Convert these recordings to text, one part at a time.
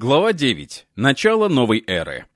Глава 9. Начало новой эры.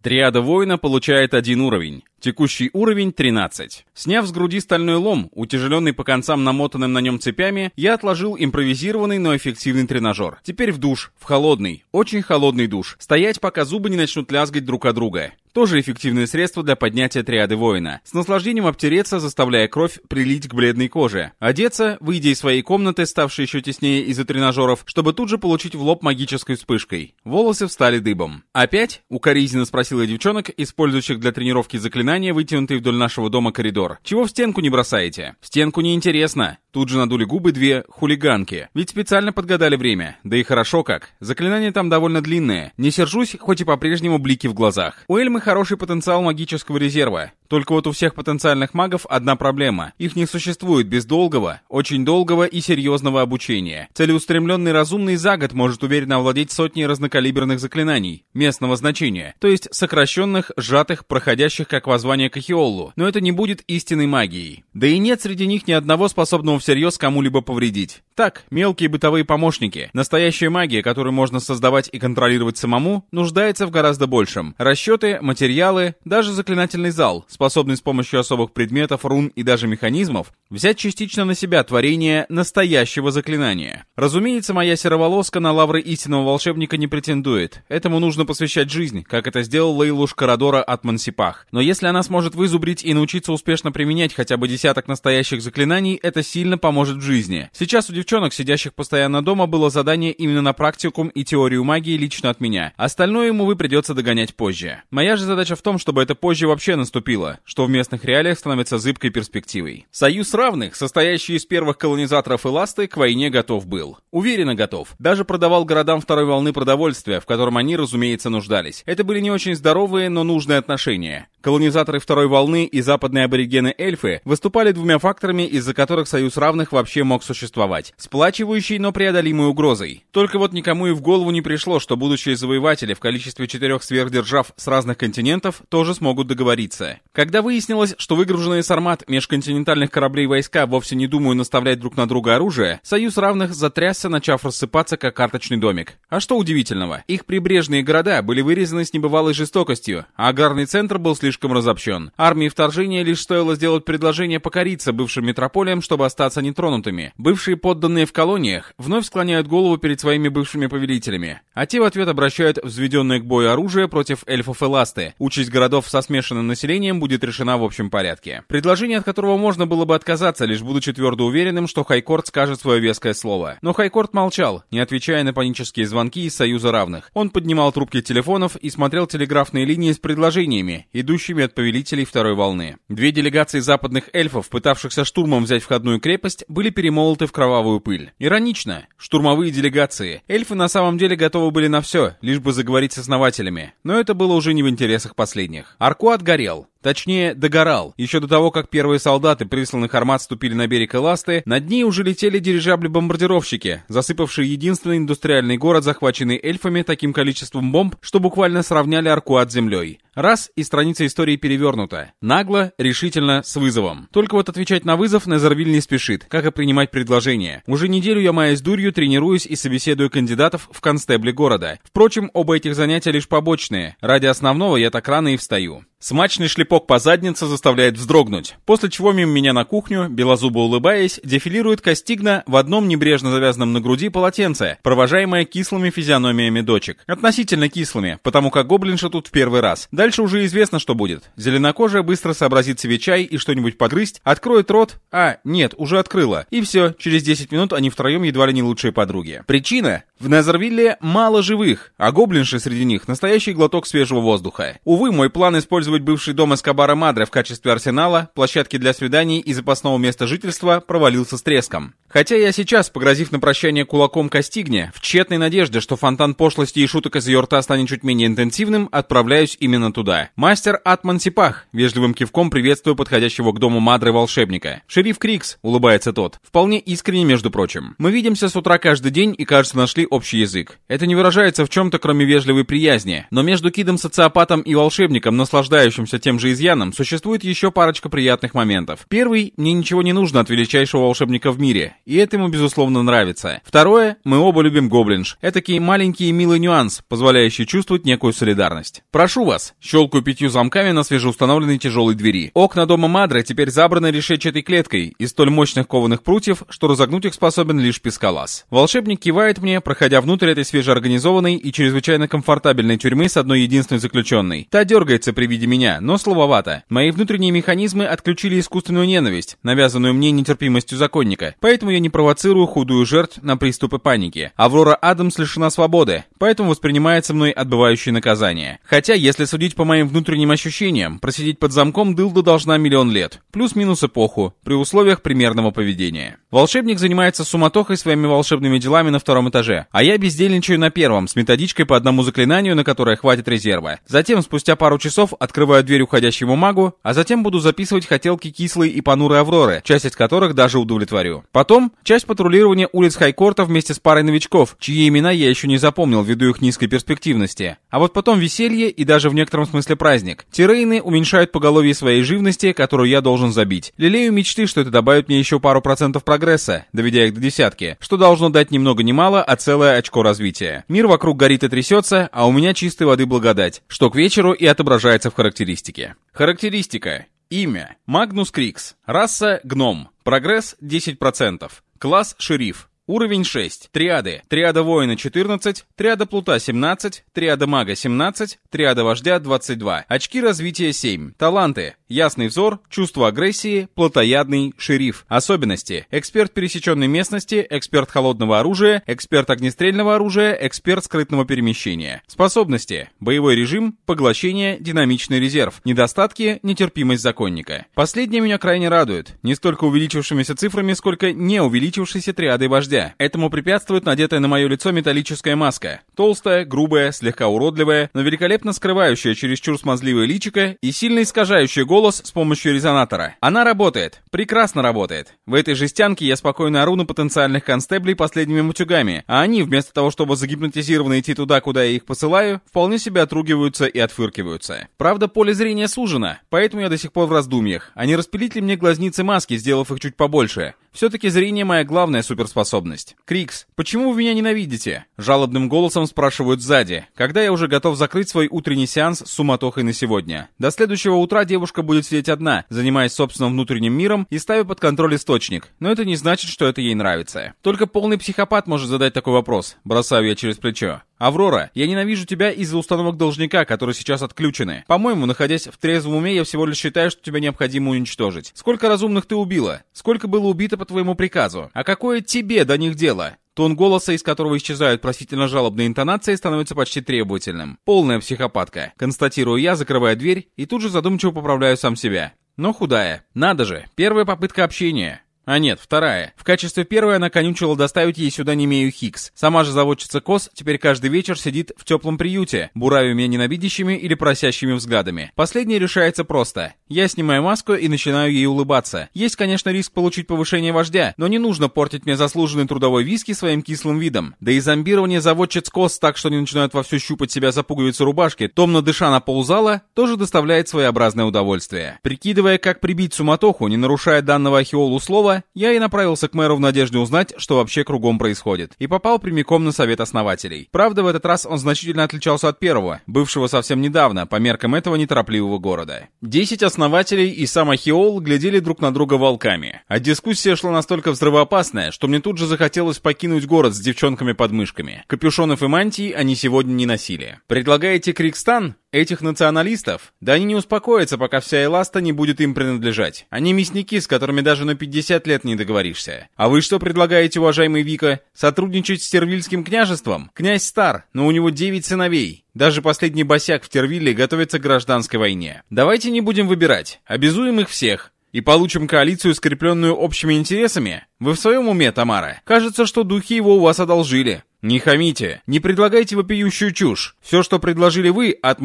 Триада воина получает один уровень. Текущий уровень 13. Сняв с груди стальной лом, утяжеленный по концам намотанным на нем цепями, я отложил импровизированный, но эффективный тренажер. Теперь в душ, в холодный, очень холодный душ. Стоять, пока зубы не начнут лязгать друг от друга. Тоже эффективное средство для поднятия триады воина. С наслаждением обтереться, заставляя кровь прилить к бледной коже. Одеться, выйдя из своей комнаты, ставшей еще теснее из-за тренажеров, чтобы тут же получить в лоб магической вспышкой. Волосы встали дыбом. «Опять?» — укоризненно спросила девчонок, использующих для тренировки заклинания, вытянутый вдоль нашего дома коридор. «Чего в стенку не бросаете?» «В стенку неинтересно». Тут же надули губы две хулиганки. Ведь специально подгадали время. Да и хорошо как. Заклинание там довольно длинное. Не сержусь, хоть и по-прежнему блики в глазах. У Эльмы хороший потенциал магического резерва. Только вот у всех потенциальных магов одна проблема. Их не существует без долгого, очень долгого и серьезного обучения. Целеустремленный разумный за год может уверенно овладеть сотней разнокалиберных заклинаний местного значения, то есть сокращенных, сжатых, проходящих как воззвание к. Но это не будет истинной магией. Да и нет среди них ни одного способного всерьез кому-либо повредить. Так, мелкие бытовые помощники. Настоящая магия, которую можно создавать и контролировать самому, нуждается в гораздо большем. Расчеты, материалы, даже заклинательный зал — способный с помощью особых предметов, рун и даже механизмов взять частично на себя творение настоящего заклинания. Разумеется, моя сероволоска на лавры истинного волшебника не претендует. Этому нужно посвящать жизнь, как это сделал Лейлуш Карадора от Мансипах. Но если она сможет вызубрить и научиться успешно применять хотя бы десяток настоящих заклинаний, это сильно поможет в жизни. Сейчас у девчонок, сидящих постоянно дома, было задание именно на практикум и теорию магии лично от меня. Остальное ему вы придется догонять позже. Моя же задача в том, чтобы это позже вообще наступило, что в местных реалиях становится зыбкой перспективой. Союз равных, состоящий из первых колонизаторов Эласты, к войне готов был. Уверенно готов. Даже продавал городам второй волны продовольствия, в котором они, разумеется, нуждались. Это были не очень здоровые, но нужные отношения. Колонизаторы второй волны и западные аборигены-эльфы выступали двумя факторами, из-за которых союз равных вообще мог существовать. Сплачивающий, но преодолимой угрозой. Только вот никому и в голову не пришло, что будущие завоеватели в количестве четырех сверхдержав с разных континентов тоже смогут договориться. Когда выяснилось, что выгруженные с армат межконтинентальных кораблей войска вовсе не думают наставлять друг на друга оружие, союз равных затрясся, начав рассыпаться как карточный домик. А что удивительного? Их прибрежные города были вырезаны с небывалой жестокостью, а аграрный центр был слишком разобщен. Армии вторжения лишь стоило сделать предложение покориться бывшим метрополиям, чтобы остаться нетронутыми. Бывшие подданные в колониях вновь склоняют голову перед своими бывшими повелителями, а те в ответ обращают взведенное к бою оружие против эльфов и ласты. Участь городов со смешанным населением будет решена в общем порядке. Предложение, от которого можно было бы отказаться, лишь будучи твердо уверенным, что Хайкорт скажет свое веское слово. Но Хайкорт молчал, не отвечая на панические звонки из Союза равных. Он поднимал трубки телефонов и смотрел телеграфные линии с предложениями, идущими от повелителей второй волны. Две делегации западных эльфов, пытавшихся штурмом взять входную крепость, были перемолоты в кровавую пыль. Иронично. Штурмовые делегации. Эльфы на самом деле готовы были на все, лишь бы заговорить с основателями. Но это было уже не в интересах последних. Аркуат горел. Точнее, догорал. Еще до того, как первые солдаты присланных армат ступили на берег Эласты, над ней уже летели дирижабли-бомбардировщики, засыпавшие единственный индустриальный город, захваченный эльфами таким количеством бомб, что буквально сравняли Аркуат с землей. Раз, и страница истории перевернута. Нагло, решительно, с вызовом. Только вот отвечать на вызов Незервиль не спешит, как и принимать предложения. Уже неделю я маясь дурью, тренируюсь и собеседую кандидатов в констебли города. Впрочем, оба этих занятия лишь побочные. Ради основного я так рано и встаю. Смачный шлепок по заднице заставляет вздрогнуть, после чего мимо меня на кухню, белозубо улыбаясь, дефилирует Костигна в одном небрежно завязанном на груди полотенце, провожаемое кислыми физиономиями дочек. Относительно кислыми, потому как гоблинша тут в первый раз. Дальше уже известно, что будет. Зеленокожая быстро сообразит себе чай и что-нибудь погрызть, откроет рот, а, нет, уже открыла. И все, через 10 минут они втроем едва ли не лучшие подруги. Причина? В Незервилле мало живых, а гоблинши среди них настоящий глоток свежего воздуха. Увы, мой план использовать бывший дом Эскобара Мадре в качестве арсенала, площадки для свиданий и запасного места жительства провалился с треском. Хотя я сейчас, погрозив на прощание кулаком Костигне, в тщетной надежде, что фонтан пошлости и шуток из ее рта станет чуть менее интенсивным, отправляюсь именно туда. Мастер Атман Сипах, вежливым кивком приветствую подходящего к дому Мадры волшебника. Шериф Крикс, улыбается тот. Вполне искренне, между прочим. Мы видимся с утра каждый день и, кажется, нашли общий язык. Это не выражается в чем-то, кроме вежливой приязни. Но между кидом-социопатом и волшебником, наслаждающимся тем же изъяном, существует еще парочка приятных моментов. Первый, мне ничего не нужно от величайшего волшебника в мире, и это ему, безусловно, нравится. Второе, мы оба любим гоблинж. Этакий маленький и милый нюанс, позволяющий чувствовать некую солидарность. Прошу вас, щелкаю пятью замками на свежеустановленной тяжелой двери. Окна дома Мадре теперь забраны решетчатой клеткой из столь мощных кованых прутьев, что разогнуть их способен лишь пескалас. Волшебник кивает мне, проходя внутрь этой свежеорганизованной и чрезвычайно комфортабельной тюрьмы с одной единственной заключенной. Та дергается при виде меня, но слабовато. Мои внутренние механизмы отключили искусственную ненависть, навязанную мне нетерпимостью законника, поэтому я не провоцирую худую жертв на приступы паники. Аврора Адамс лишена свободы, поэтому воспринимается мной отбывающее наказание. Хотя, если судить по моим внутренним ощущениям, просидеть под замком Дылда должна миллион лет, плюс-минус эпоху, при условиях примерного поведения. Волшебник занимается суматохой своими волшебными делами на втором этаже, а я бездельничаю на первом, с методичкой по одному заклинанию, на которое хватит резерва. Затем, спустя пару часов, открываю дверь уходящему магу, а затем буду записывать хотелки кислой и понурой Авроры, часть из которых даже удовлетворю. Потом, часть патрулирования улиц Хайкорта вместе с парой новичков, чьи имена я еще не запомнил ввиду их низкой перспективности. А вот потом веселье и даже в некотором смысле праздник. Тирейны уменьшают поголовье своей живности, которую я должен забить. Лелею мечты, что это добавит мне еще пару процентов прогресса, доведя их до десятки, что должно дать ни много ни мало, а целое очко развития. Мир вокруг горит и трясется, а у меня чистой воды благодать, что к вечеру и отображается в характеристике. Характеристика. Имя. Магнус Крикс. Раса. Гном. Прогресс 10%. Класс Шериф. Уровень 6. Триады. Триада воина 14, триада плута 17, триада мага 17, триада вождя 22. Очки развития 7. Таланты. Ясный взор, чувство агрессии, плотоядный, шериф. Особенности. Эксперт пересеченной местности, эксперт холодного оружия, эксперт огнестрельного оружия, эксперт скрытного перемещения. Способности. Боевой режим, поглощение, динамичный резерв. Недостатки, нетерпимость законника. Последнее меня крайне радует. Не столько увеличившимися цифрами, сколько не увеличившейся триадой вождя. Этому препятствует надетая на мое лицо металлическая маска. Толстая, грубая, слегка уродливая, но великолепно скрывающая чересчур смазливое личико и сильно искажающая голос с помощью резонатора. Она работает. Прекрасно работает. В этой жестянке я спокойно ору на потенциальных констеблей последними мутюгами, а они, вместо того, чтобы загипнотизированно идти туда, куда я их посылаю, вполне себе отругиваются и отфыркиваются. Правда, поле зрения сужено, поэтому я до сих пор в раздумьях, а не распилить ли мне глазницы маски, сделав их чуть побольше. Все-таки зрение моя главная суперспособность. Крикс, почему вы меня ненавидите? Жалобным голосом спрашивают сзади, когда я уже готов закрыть свой утренний сеанс с суматохой на сегодня. До следующего утра девушка будет сидеть одна, занимаясь собственным внутренним миром и ставя под контроль источник. Но это не значит, что это ей нравится. Только полный психопат может задать такой вопрос. Бросаю я через плечо. «Аврора, я ненавижу тебя из-за установок должника, которые сейчас отключены. По-моему, находясь в трезвом уме, я всего лишь считаю, что тебя необходимо уничтожить. Сколько разумных ты убила? Сколько было убито по твоему приказу? А какое тебе до них дело?» Тон голоса, из которого исчезают просительно жалобные интонации, становится почти требовательным. Полная психопатка. Констатирую я, закрывая дверь, и тут же задумчиво поправляю сам себя. Но худая. Надо же, первая попытка общения. А нет, вторая. В качестве первой она канючила доставить ей сюда Немею Хикс. Сама же заводчица коз теперь каждый вечер сидит в теплом приюте, буравя меня ненавидящими или просящими взглядами. Последнее решается просто. Я снимаю маску и начинаю ей улыбаться. Есть, конечно, риск получить повышение вождя, но не нужно портить мне заслуженный трудовой виски своим кислым видом. Да и зомбирование заводчиц коз так, что они начинают вовсю щупать себя за пуговицы рубашки, томно дыша на ползала, тоже доставляет своеобразное удовольствие. Прикидывая, как прибить суматоху, не нарушая данного Ахиолу слова, я и направился к мэру в надежде узнать, что вообще кругом происходит, и попал прямиком на совет основателей. Правда, в этот раз он значительно отличался от первого, бывшего совсем недавно, по меркам этого неторопливого города. Десять основателей и сам Ахиол глядели друг на друга волками, а дискуссия шла настолько взрывоопасная, что мне тут же захотелось покинуть город с девчонками под мышками. Капюшонов и мантий они сегодня не носили. «Предлагаете Крикстан?» Этих националистов? Да они не успокоятся, пока вся Эласта не будет им принадлежать. Они мясники, с которыми даже на 50 лет не договоришься. А вы что предлагаете, уважаемый Вика? Сотрудничать с Тервильским княжеством? Князь стар, но у него 9 сыновей. Даже последний босяк в Тервилле готовится к гражданской войне. Давайте не будем выбирать. Обязуем их всех и получим коалицию, скрепленную общими интересами? Вы в своем уме, Тамара? Кажется, что духи его у вас одолжили. Не хамите, не предлагайте вопиющую чушь. Все, что предложили вы, от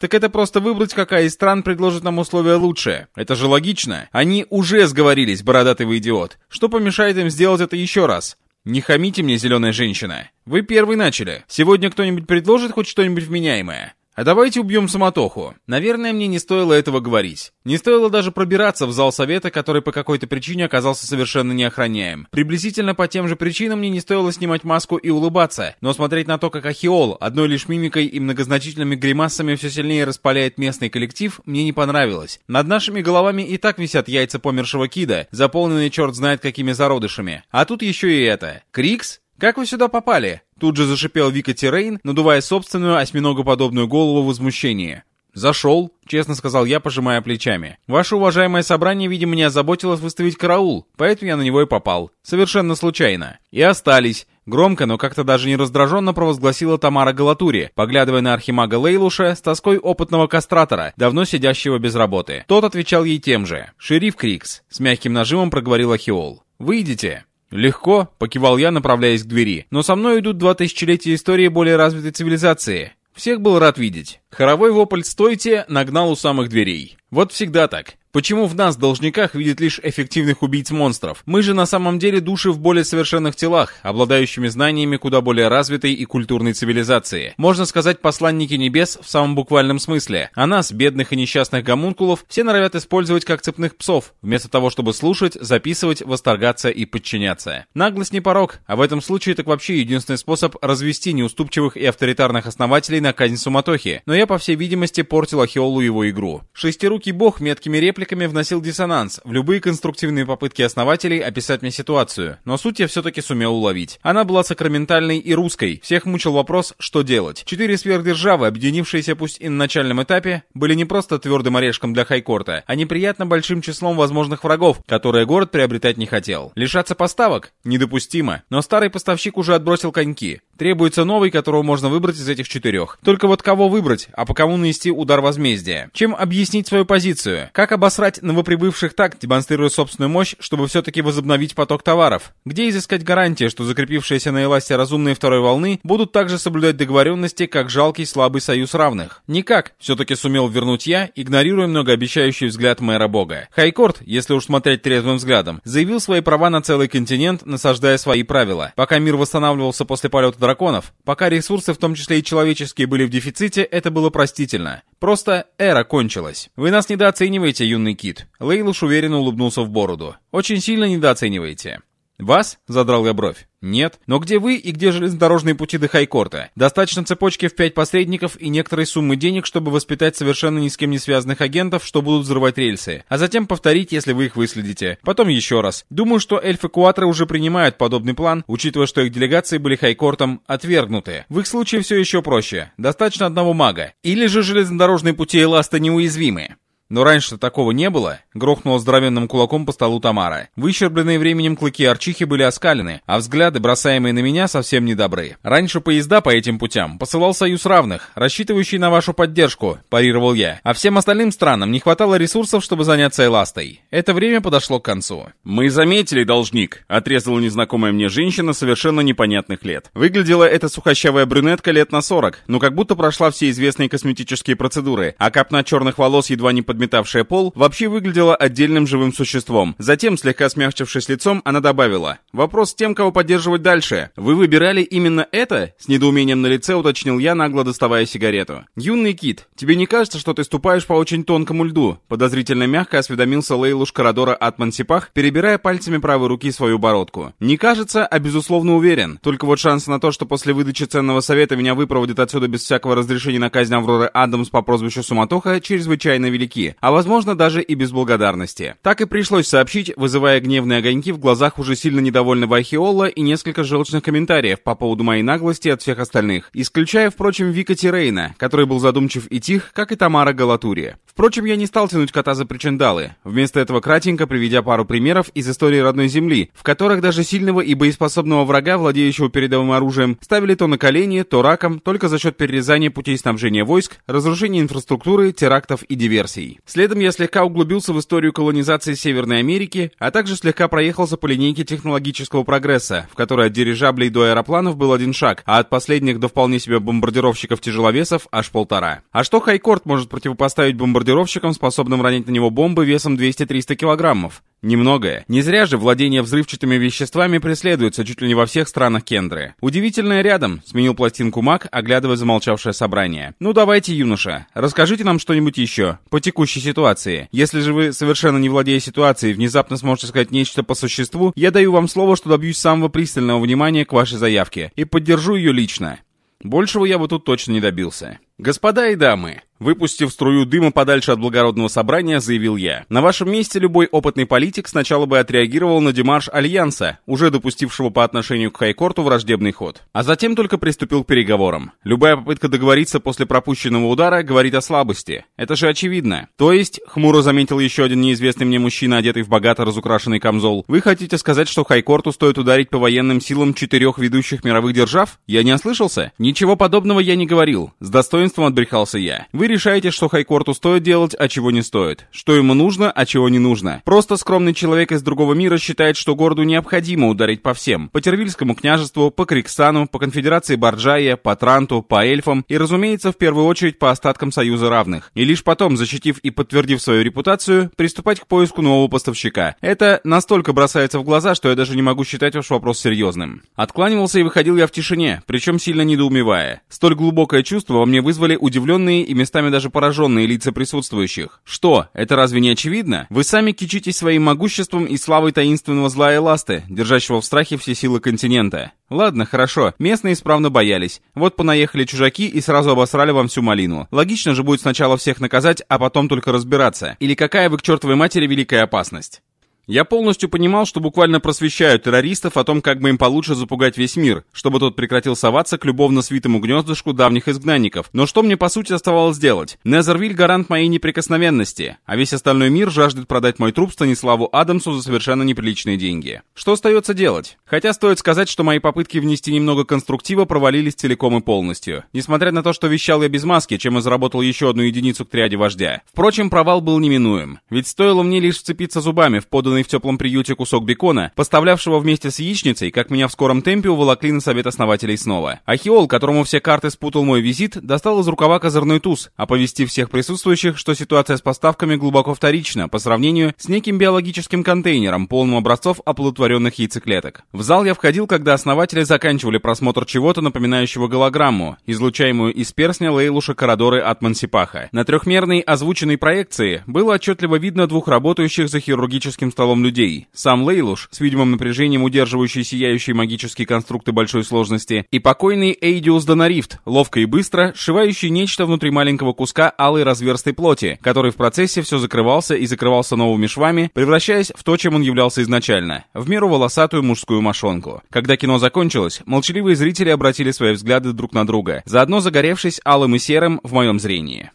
так это просто выбрать, какая из стран предложит нам условия лучше. Это же логично. Они уже сговорились, бородатый вы идиот. Что помешает им сделать это еще раз? Не хамите мне, зеленая женщина. Вы первый начали. Сегодня кто-нибудь предложит хоть что-нибудь вменяемое? А давайте убьем самотоху. Наверное, мне не стоило этого говорить. Не стоило даже пробираться в зал совета, который по какой-то причине оказался совершенно неохраняем. Приблизительно по тем же причинам мне не стоило снимать маску и улыбаться, но смотреть на то, как Ахиол одной лишь мимикой и многозначительными гримасами все сильнее распаляет местный коллектив, мне не понравилось. Над нашими головами и так висят яйца помершего кида, заполненные черт знает какими зародышами. А тут еще и это. Крикс? «Как вы сюда попали?» Тут же зашипел Вика Тирейн, надувая собственную осьминогоподобную голову в возмущении. «Зашел», — честно сказал я, пожимая плечами. «Ваше уважаемое собрание, видимо, не озаботилось выставить караул, поэтому я на него и попал. Совершенно случайно. И остались». Громко, но как-то даже не раздраженно провозгласила Тамара Галатури, поглядывая на архимага Лейлуша с тоской опытного кастратора, давно сидящего без работы. Тот отвечал ей тем же. «Шериф Крикс», — с мягким нажимом проговорил Ахиол. «Выйдите». «Легко», — покивал я, направляясь к двери. «Но со мной идут два тысячелетия истории более развитой цивилизации. Всех был рад видеть». Хоровой вопль «Стойте!» нагнал у самых дверей. Вот всегда так. Почему в нас, должниках, видят лишь эффективных убийц-монстров? Мы же на самом деле души в более совершенных телах, обладающими знаниями куда более развитой и культурной цивилизации. Можно сказать, посланники небес в самом буквальном смысле. А нас, бедных и несчастных гомункулов, все норовят использовать как цепных псов, вместо того, чтобы слушать, записывать, восторгаться и подчиняться. Наглость не порог, а в этом случае так вообще единственный способ развести неуступчивых и авторитарных основателей на казнь суматохи. Но я, по всей видимости, портил Ахиолу его игру. Шестирукий бог меткими репликами репликами вносил диссонанс в любые конструктивные попытки основателей описать мне ситуацию, но суть я все-таки сумел уловить. Она была сакраментальной и русской, всех мучил вопрос, что делать. Четыре сверхдержавы, объединившиеся пусть и на начальном этапе, были не просто твердым орешком для Хайкорта, а неприятно большим числом возможных врагов, которые город приобретать не хотел. Лишаться поставок? Недопустимо. Но старый поставщик уже отбросил коньки. Требуется новый, которого можно выбрать из этих четырех. Только вот кого выбрать, а по кому нанести удар возмездия? Чем объяснить свою позицию? Как обосрать новоприбывших так, демонстрируя собственную мощь, чтобы все-таки возобновить поток товаров? Где изыскать гарантии, что закрепившиеся на Эласте разумные второй волны будут также соблюдать договоренности, как жалкий слабый союз равных? Никак, все-таки сумел вернуть я, игнорируя многообещающий взгляд мэра бога. Хайкорт, если уж смотреть трезвым взглядом, заявил свои права на целый континент, насаждая свои правила. Пока мир восстанавливался после полета драконов, пока ресурсы, в том числе и человеческие, были в дефиците, это было простительно. Просто эра кончилась. Вы нас недооцениваете, юный кит. Лейлуш уверенно улыбнулся в бороду. Очень сильно недооцениваете. «Вас?» — задрал я бровь. «Нет. Но где вы и где железнодорожные пути до Хайкорта? Достаточно цепочки в пять посредников и некоторой суммы денег, чтобы воспитать совершенно ни с кем не связанных агентов, что будут взрывать рельсы. А затем повторить, если вы их выследите. Потом еще раз. Думаю, что эльфы-куатры уже принимают подобный план, учитывая, что их делегации были Хайкортом отвергнуты. В их случае все еще проще. Достаточно одного мага. Или же железнодорожные пути Эласта неуязвимы. Но раньше такого не было, грохнула здоровенным кулаком по столу Тамара. Выщербленные временем клыки арчихи были оскалены, а взгляды, бросаемые на меня, совсем недобры. Раньше поезда по этим путям посылал Союз равных, рассчитывающий на вашу поддержку, парировал я. А всем остальным странам не хватало ресурсов, чтобы заняться Эластой. Это время подошло к концу. Мы заметили, должник, отрезала незнакомая мне женщина совершенно непонятных лет. Выглядела эта сухощавая брюнетка лет на 40, но как будто прошла все известные косметические процедуры, а капна черных волос едва не под подметавшая пол, вообще выглядела отдельным живым существом. Затем, слегка смягчившись лицом, она добавила. «Вопрос с тем, кого поддерживать дальше. Вы выбирали именно это?» С недоумением на лице уточнил я, нагло доставая сигарету. «Юный кит, тебе не кажется, что ты ступаешь по очень тонкому льду?» Подозрительно мягко осведомился Лейлуш Карадора от Мансипах, перебирая пальцами правой руки свою бородку. «Не кажется, а безусловно уверен. Только вот шансы на то, что после выдачи ценного совета меня выпроводят отсюда без всякого разрешения на казнь Авроры Адамс по прозвищу Суматоха, чрезвычайно велики а возможно даже и без благодарности. Так и пришлось сообщить, вызывая гневные огоньки в глазах уже сильно недовольного Ахиола и несколько желчных комментариев по поводу моей наглости от всех остальных, исключая, впрочем, Вика Тирейна, который был задумчив и тих, как и Тамара Галатури. Впрочем, я не стал тянуть кота за причиндалы, вместо этого кратенько приведя пару примеров из истории родной земли, в которых даже сильного и боеспособного врага, владеющего передовым оружием, ставили то на колени, то раком, только за счет перерезания путей снабжения войск, разрушения инфраструктуры, терактов и диверсий. Следом я слегка углубился в историю колонизации Северной Америки, а также слегка проехался по линейке технологического прогресса, в которой от дирижаблей до аэропланов был один шаг, а от последних до вполне себе бомбардировщиков-тяжеловесов аж полтора. А что Хайкорт может противопоставить бомбардировщикам способным ронять на него бомбы весом 200-300 килограммов. Немногое. Не зря же владение взрывчатыми веществами преследуется чуть ли не во всех странах Кендры. Удивительное рядом, сменил пластинку Мак, оглядывая замолчавшее собрание. Ну давайте, юноша, расскажите нам что-нибудь еще по текущей ситуации. Если же вы, совершенно не владея ситуацией, внезапно сможете сказать нечто по существу, я даю вам слово, что добьюсь самого пристального внимания к вашей заявке и поддержу ее лично. Большего я бы тут точно не добился. Господа и дамы, Выпустив струю дыма подальше от благородного собрания, заявил я. На вашем месте любой опытный политик сначала бы отреагировал на демарш Альянса, уже допустившего по отношению к Хайкорту враждебный ход. А затем только приступил к переговорам. Любая попытка договориться после пропущенного удара говорит о слабости. Это же очевидно. То есть, хмуро заметил еще один неизвестный мне мужчина, одетый в богато разукрашенный камзол, вы хотите сказать, что Хайкорту стоит ударить по военным силам четырех ведущих мировых держав? Я не ослышался? Ничего подобного я не говорил. С достоинством отбрехался я. Вы решаете, что Хайкорту стоит делать, а чего не стоит. Что ему нужно, а чего не нужно. Просто скромный человек из другого мира считает, что городу необходимо ударить по всем. По Тервильскому княжеству, по Крикстану, по конфедерации Барджая, по Транту, по эльфам и, разумеется, в первую очередь по остаткам Союза равных. И лишь потом, защитив и подтвердив свою репутацию, приступать к поиску нового поставщика. Это настолько бросается в глаза, что я даже не могу считать ваш вопрос серьезным. Откланивался и выходил я в тишине, причем сильно недоумевая. Столь глубокое чувство во мне вызвали удивленные и местами даже пораженные лица присутствующих. Что, это разве не очевидно? Вы сами кичитесь своим могуществом и славой таинственного зла Эласты, держащего в страхе все силы континента. Ладно, хорошо, местные исправно боялись. Вот понаехали чужаки и сразу обосрали вам всю малину. Логично же будет сначала всех наказать, а потом только разбираться. Или какая вы к чертовой матери великая опасность? Я полностью понимал, что буквально просвещаю террористов о том, как бы им получше запугать весь мир, чтобы тот прекратил соваться к любовно свитому гнездышку давних изгнанников. Но что мне по сути оставалось делать? Незервиль гарант моей неприкосновенности, а весь остальной мир жаждет продать мой труп Станиславу Адамсу за совершенно неприличные деньги. Что остается делать? Хотя стоит сказать, что мои попытки внести немного конструктива провалились целиком и полностью. Несмотря на то, что вещал я без маски, чем и заработал еще одну единицу к триаде вождя. Впрочем, провал был неминуем. Ведь стоило мне лишь вцепиться зубами в поданный в теплом приюте кусок бекона, поставлявшего вместе с яичницей, как меня в скором темпе уволокли на совет основателей снова. Ахиол, которому все карты спутал мой визит, достал из рукава козырной туз, оповестив всех присутствующих, что ситуация с поставками глубоко вторична по сравнению с неким биологическим контейнером, полным образцов оплодотворенных яйцеклеток. В зал я входил, когда основатели заканчивали просмотр чего-то напоминающего голограмму, излучаемую из перстня Лейлуша Карадоры от Мансипаха. На трехмерной озвученной проекции было отчетливо видно двух работающих за хирургическим столом столом людей. Сам Лейлуш, с видимым напряжением удерживающий сияющие магические конструкты большой сложности, и покойный Эйдиус Донарифт, ловко и быстро, сшивающий нечто внутри маленького куска алой разверстой плоти, который в процессе все закрывался и закрывался новыми швами, превращаясь в то, чем он являлся изначально, в меру волосатую мужскую мошонку. Когда кино закончилось, молчаливые зрители обратили свои взгляды друг на друга, заодно загоревшись алым и серым в моем зрении.